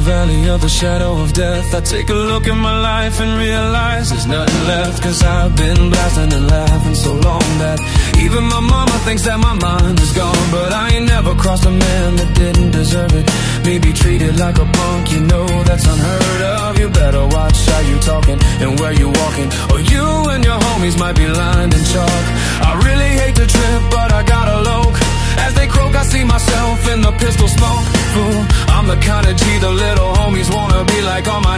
valley of the shadow of death. I take a look at my life and realize there's nothing left Cause I've been blasting and laughing so long that Even my mama thinks that my mind is gone. But I ain't never crossed a man that didn't deserve it. Me be treated like a punk, you know that's unheard of. You better watch how you talking and where you walking Or you and your homies might be lined in chalk I'm the little homies wanna be like On my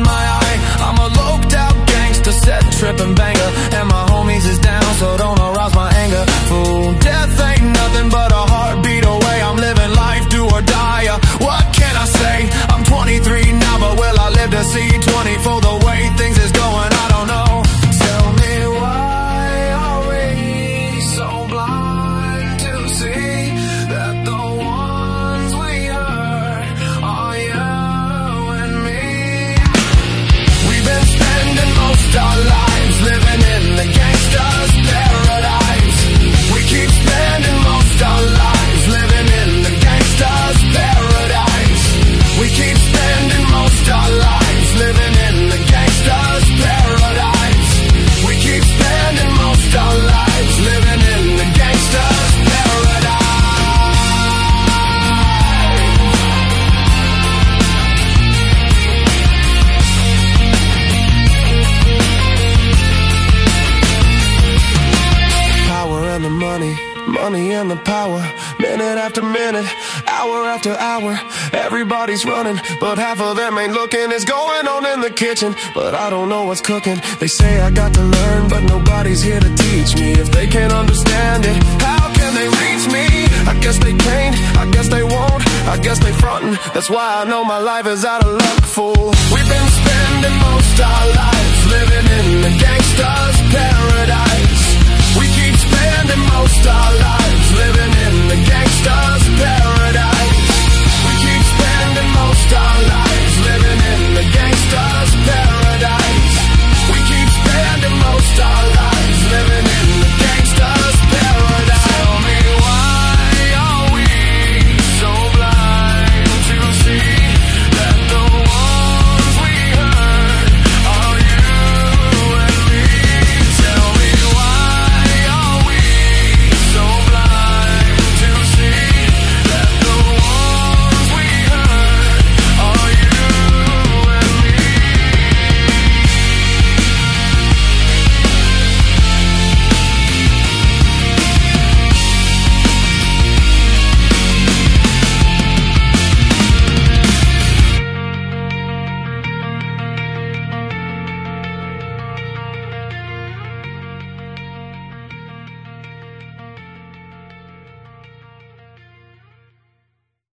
money, and the power. Minute after minute, hour after hour. Everybody's running, but half of them ain't looking. It's going on in the kitchen, but I don't know what's cooking. They say I got to learn, but nobody's here to teach me. If they can't understand it, how can they reach me? I guess they can't, I guess they won't, I guess they frontin'. That's why I know my life is out of luck, fool. We've been spending most our lives living in the gangster's paradise.